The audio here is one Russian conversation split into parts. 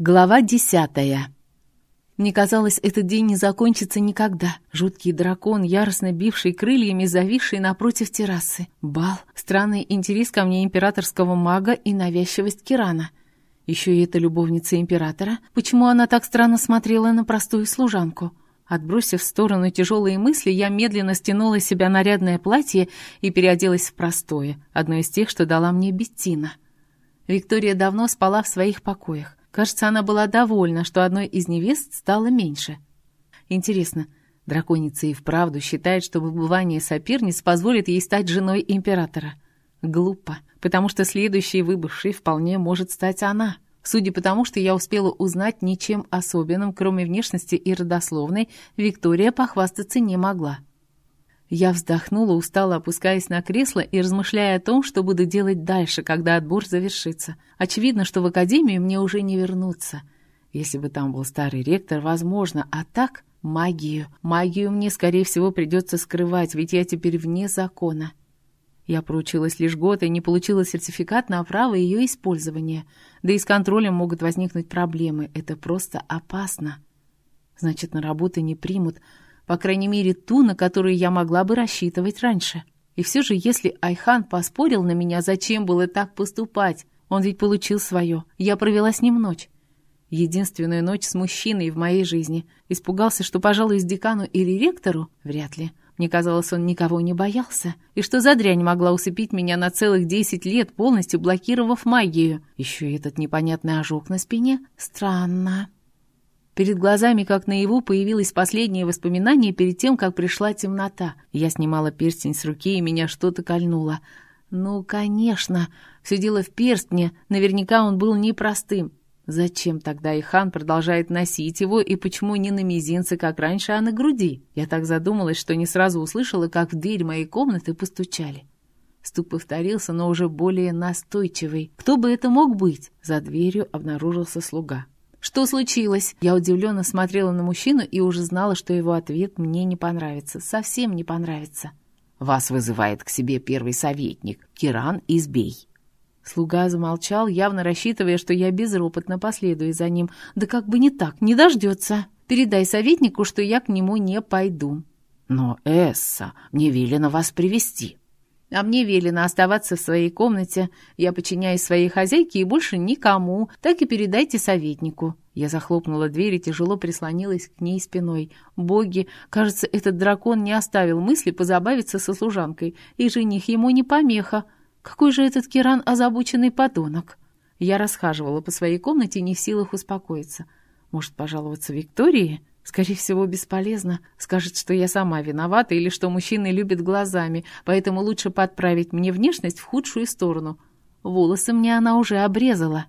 Глава десятая. Мне казалось, этот день не закончится никогда. Жуткий дракон, яростно бивший крыльями, зависший напротив террасы. Бал, странный интерес ко мне императорского мага и навязчивость Кирана. Еще и эта любовница императора. Почему она так странно смотрела на простую служанку? Отбросив в сторону тяжелые мысли, я медленно стянула себя нарядное платье и переоделась в простое, одно из тех, что дала мне Беттина. Виктория давно спала в своих покоях. Кажется, она была довольна, что одной из невест стало меньше. Интересно, драконица и вправду считает, что выбывание соперниц позволит ей стать женой императора? Глупо, потому что следующей выбывшей вполне может стать она. Судя по тому, что я успела узнать ничем особенным, кроме внешности и родословной, Виктория похвастаться не могла. Я вздохнула, устало опускаясь на кресло и размышляя о том, что буду делать дальше, когда отбор завершится. Очевидно, что в академию мне уже не вернуться. Если бы там был старый ректор, возможно, а так магию. Магию мне, скорее всего, придется скрывать, ведь я теперь вне закона. Я проучилась лишь год и не получила сертификат на право ее использования. Да и с контролем могут возникнуть проблемы. Это просто опасно. Значит, на работу не примут, по крайней мере, ту, на которую я могла бы рассчитывать раньше. И все же, если Айхан поспорил на меня, зачем было так поступать? Он ведь получил свое. Я провела с ним ночь. Единственную ночь с мужчиной в моей жизни. Испугался, что пожалуюсь декану или ректору? Вряд ли. Мне казалось, он никого не боялся. И что за дрянь могла усыпить меня на целых десять лет, полностью блокировав магию? Еще и этот непонятный ожог на спине? Странно. Перед глазами, как наяву, появилось последнее воспоминание перед тем, как пришла темнота. Я снимала перстень с руки, и меня что-то кольнуло. Ну, конечно, все дело в перстне, наверняка он был непростым. Зачем тогда Ихан продолжает носить его, и почему не на мизинце, как раньше, а на груди? Я так задумалась, что не сразу услышала, как в дверь моей комнаты постучали. Стук повторился, но уже более настойчивый. Кто бы это мог быть? За дверью обнаружился слуга. «Что случилось?» Я удивленно смотрела на мужчину и уже знала, что его ответ мне не понравится. Совсем не понравится. «Вас вызывает к себе первый советник, Киран Избей». Слуга замолчал, явно рассчитывая, что я безропотно последую за ним. Да как бы не так, не дождется. Передай советнику, что я к нему не пойду. «Но, Эсса, мне велено вас привести а мне велено оставаться в своей комнате. Я подчиняюсь своей хозяйке и больше никому. Так и передайте советнику». Я захлопнула дверь и тяжело прислонилась к ней спиной. Боги, кажется, этот дракон не оставил мысли позабавиться со служанкой, и жених ему не помеха. Какой же этот Киран озабоченный подонок? Я расхаживала по своей комнате, не в силах успокоиться. Может, пожаловаться Виктории? Скорее всего, бесполезно. Скажет, что я сама виновата или что мужчины любят глазами, поэтому лучше подправить мне внешность в худшую сторону. Волосы мне она уже обрезала.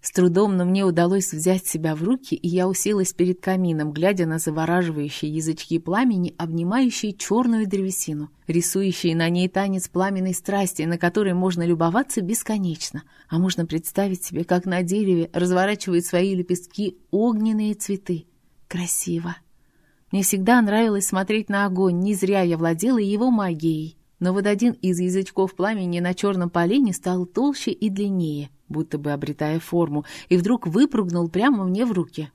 С трудом, но мне удалось взять себя в руки, и я уселась перед камином, глядя на завораживающие язычки пламени, обнимающие черную древесину, рисующие на ней танец пламенной страсти, на которой можно любоваться бесконечно. А можно представить себе, как на дереве разворачивают свои лепестки огненные цветы. Красиво. Мне всегда нравилось смотреть на огонь, не зря я владела его магией. Но вот один из язычков пламени на черном полене стал толще и длиннее, будто бы обретая форму, и вдруг выпрыгнул прямо мне в руки.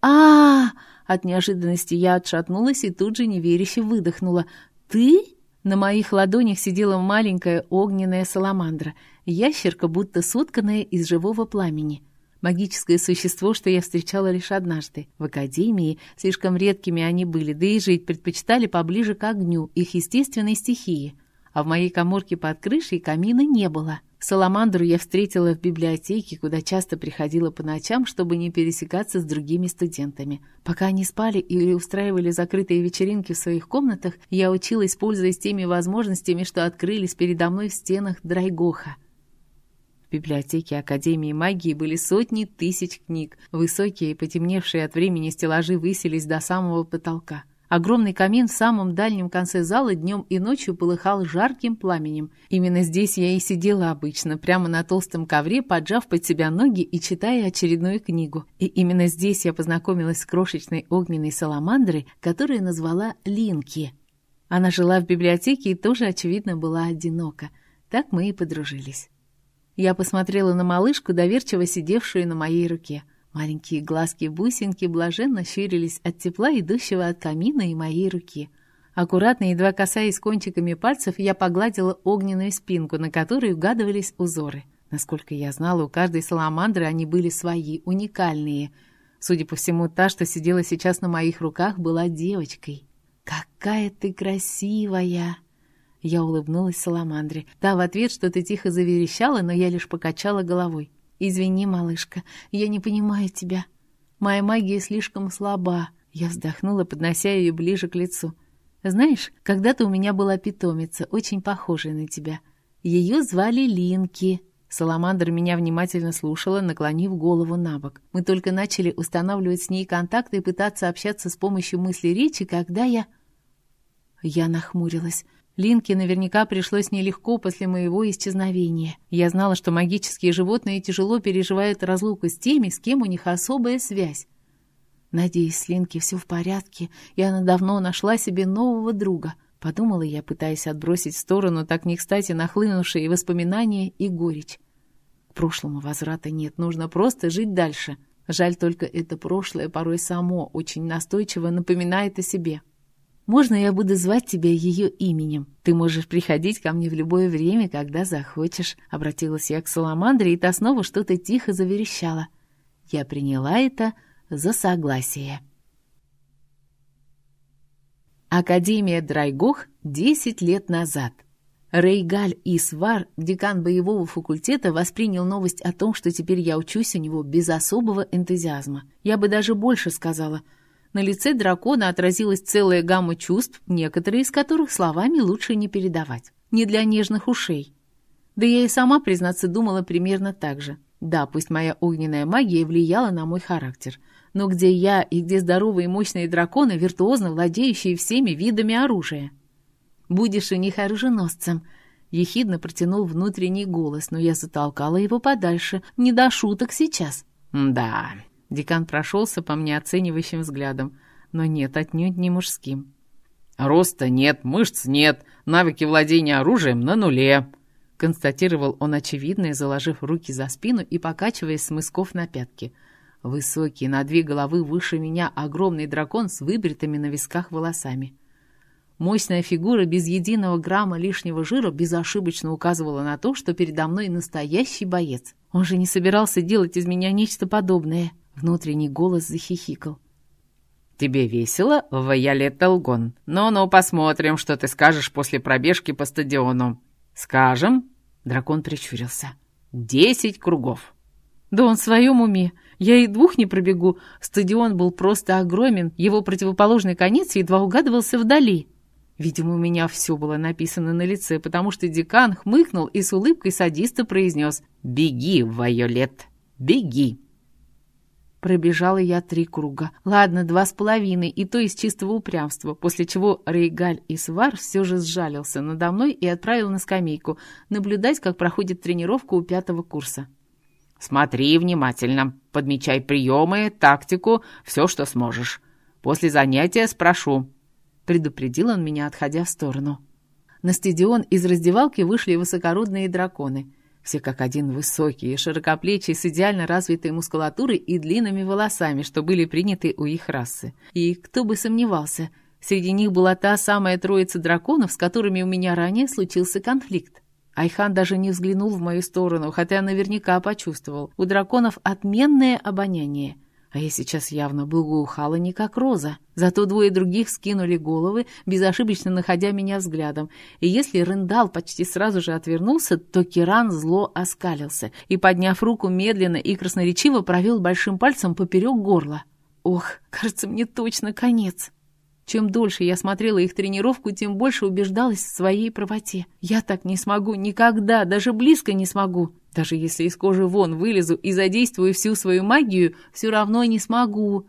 а, -а, От неожиданности я отшатнулась и тут же неверяще выдохнула. «Ты?» На моих ладонях сидела маленькая огненная саламандра, ящерка, будто сотканная из живого пламени. Магическое существо, что я встречала лишь однажды. В академии слишком редкими они были, да и жить предпочитали поближе к огню, их естественной стихии. А в моей коморке под крышей камина не было. Саламандру я встретила в библиотеке, куда часто приходила по ночам, чтобы не пересекаться с другими студентами. Пока они спали или устраивали закрытые вечеринки в своих комнатах, я училась, пользуясь теми возможностями, что открылись передо мной в стенах Драйгоха. В библиотеке Академии магии были сотни тысяч книг. Высокие, потемневшие от времени стеллажи высились до самого потолка. Огромный камин в самом дальнем конце зала днем и ночью полыхал жарким пламенем. Именно здесь я и сидела обычно, прямо на толстом ковре, поджав под себя ноги и читая очередную книгу. И именно здесь я познакомилась с крошечной огненной саламандрой, которую назвала Линки. Она жила в библиотеке и тоже, очевидно, была одинока. Так мы и подружились. Я посмотрела на малышку, доверчиво сидевшую на моей руке. Маленькие глазки-бусинки блаженно щурились от тепла, идущего от камина и моей руки. Аккуратно, едва касаясь кончиками пальцев, я погладила огненную спинку, на которой угадывались узоры. Насколько я знала, у каждой саламандры они были свои, уникальные. Судя по всему, та, что сидела сейчас на моих руках, была девочкой. «Какая ты красивая!» Я улыбнулась Саламандре. Та в ответ что-то тихо заверещала, но я лишь покачала головой. «Извини, малышка, я не понимаю тебя. Моя магия слишком слаба». Я вздохнула, поднося ее ближе к лицу. «Знаешь, когда-то у меня была питомица, очень похожая на тебя. Ее звали Линки». Саламандра меня внимательно слушала, наклонив голову на бок. Мы только начали устанавливать с ней контакты и пытаться общаться с помощью мысли речи, когда я... Я нахмурилась. Линке наверняка пришлось нелегко после моего исчезновения. Я знала, что магические животные тяжело переживают разлуку с теми, с кем у них особая связь. Надеюсь, с Линки все в порядке, и она давно нашла себе нового друга. Подумала я, пытаясь отбросить в сторону так не кстати нахлынувшие воспоминания и горечь. К прошлому возврата нет, нужно просто жить дальше. Жаль только это прошлое порой само очень настойчиво напоминает о себе. Можно я буду звать тебя ее именем? Ты можешь приходить ко мне в любое время, когда захочешь». Обратилась я к Саламандре, и та снова что-то тихо заверещала. Я приняла это за согласие. Академия Драйгох 10 лет назад. Рейгаль Исвар, декан боевого факультета, воспринял новость о том, что теперь я учусь у него без особого энтузиазма. Я бы даже больше сказала – на лице дракона отразилась целая гамма чувств, некоторые из которых словами лучше не передавать. Не для нежных ушей. Да я и сама, признаться, думала примерно так же. Да, пусть моя огненная магия влияла на мой характер, но где я и где здоровые и мощные драконы, виртуозно владеющие всеми видами оружия? «Будешь у них оруженосцем», — ехидно протянул внутренний голос, но я затолкала его подальше. «Не до шуток сейчас». «Да, Декан прошелся по мне оценивающим взглядом, но нет, отнюдь не мужским. «Роста нет, мышц нет, навыки владения оружием на нуле», констатировал он очевидное, заложив руки за спину и покачиваясь с мысков на пятки. Высокий, на две головы выше меня, огромный дракон с выбритыми на висках волосами. Мощная фигура без единого грамма лишнего жира безошибочно указывала на то, что передо мной настоящий боец. Он же не собирался делать из меня нечто подобное. Внутренний голос захихикал. «Тебе весело, Вайолет Толгон? Ну-ну, посмотрим, что ты скажешь после пробежки по стадиону». «Скажем?» — дракон прищурился. «Десять кругов». «Да он в своем уме. Я и двух не пробегу. Стадион был просто огромен, его противоположный конец едва угадывался вдали». Видимо, у меня все было написано на лице, потому что декан хмыкнул и с улыбкой садиста произнес «Беги, Вайолет, беги!» Пробежала я три круга. Ладно, два с половиной, и то из чистого упрямства, после чего Рейгаль и Свар все же сжалился надо мной и отправил на скамейку наблюдать, как проходит тренировка у пятого курса. «Смотри внимательно, подмечай приемы, тактику, все, что сможешь. После занятия спрошу», — предупредил он меня, отходя в сторону. На стадион из раздевалки вышли высокородные драконы — все как один высокие, широкоплечие, с идеально развитой мускулатурой и длинными волосами, что были приняты у их расы. И кто бы сомневался, среди них была та самая троица драконов, с которыми у меня ранее случился конфликт. Айхан даже не взглянул в мою сторону, хотя наверняка почувствовал. У драконов отменное обоняние — а я сейчас явно благоухала не как роза. Зато двое других скинули головы, безошибочно находя меня взглядом. И если Рендал почти сразу же отвернулся, то Киран зло оскалился и, подняв руку медленно и красноречиво, провел большим пальцем поперек горла. Ох, кажется, мне точно конец. Чем дольше я смотрела их тренировку, тем больше убеждалась в своей правоте. Я так не смогу никогда, даже близко не смогу. Даже если из кожи вон вылезу и задействую всю свою магию, все равно не смогу.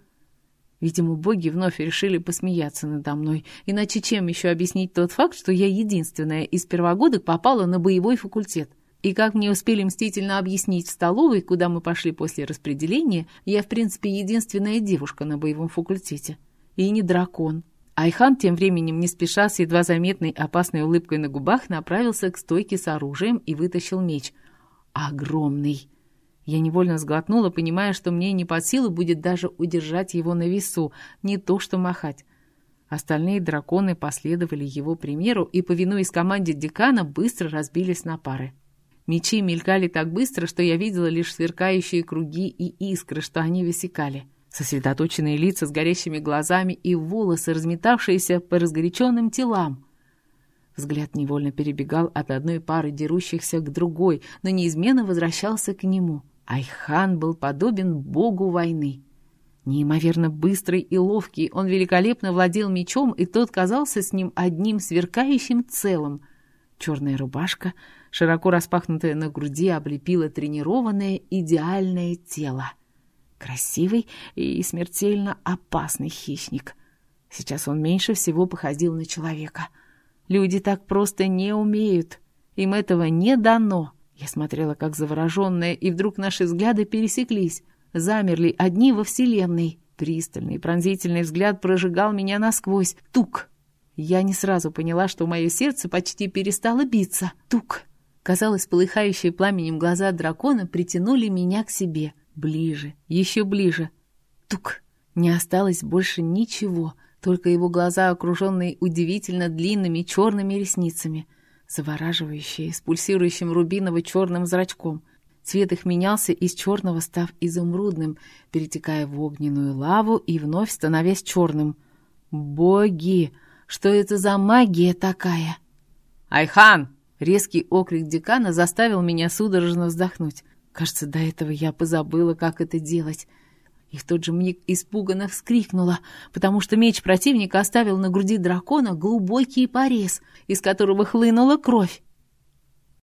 Видимо, боги вновь решили посмеяться надо мной. Иначе чем еще объяснить тот факт, что я единственная из первогодок попала на боевой факультет? И как мне успели мстительно объяснить в столовой, куда мы пошли после распределения, я, в принципе, единственная девушка на боевом факультете. И не дракон. Айхан тем временем, не спеша, с едва заметной опасной улыбкой на губах, направился к стойке с оружием и вытащил меч. Огромный. Я невольно сглотнула, понимая, что мне не под силу будет даже удержать его на весу, не то что махать. Остальные драконы последовали его примеру и, повинуясь команде декана, быстро разбились на пары. Мечи мелькали так быстро, что я видела лишь сверкающие круги и искры, что они высекали. Сосредоточенные лица с горящими глазами и волосы, разметавшиеся по разгоряченным телам. Взгляд невольно перебегал от одной пары дерущихся к другой, но неизменно возвращался к нему. Айхан был подобен богу войны. Неимоверно быстрый и ловкий, он великолепно владел мечом, и тот казался с ним одним сверкающим целым. Черная рубашка, широко распахнутая на груди, облепила тренированное идеальное тело. Красивый и смертельно опасный хищник. Сейчас он меньше всего походил на человека. Люди так просто не умеют. Им этого не дано. Я смотрела, как завороженная, и вдруг наши взгляды пересеклись замерли одни во Вселенной. Пристальный, пронзительный взгляд прожигал меня насквозь. Тук! Я не сразу поняла, что мое сердце почти перестало биться. Тук! Казалось, полыхающие пламенем глаза дракона притянули меня к себе. Ближе, еще ближе. Тук! Не осталось больше ничего, только его глаза, окруженные удивительно длинными черными ресницами, завораживающие, с пульсирующим рубиново-черным зрачком. Цвет их менялся из черного, став изумрудным, перетекая в огненную лаву и вновь становясь черным. «Боги! Что это за магия такая?» «Айхан!» — резкий окрик декана заставил меня судорожно вздохнуть. Кажется, до этого я позабыла, как это делать. И в тот же миг испуганно вскрикнула, потому что меч противника оставил на груди дракона глубокий порез, из которого хлынула кровь.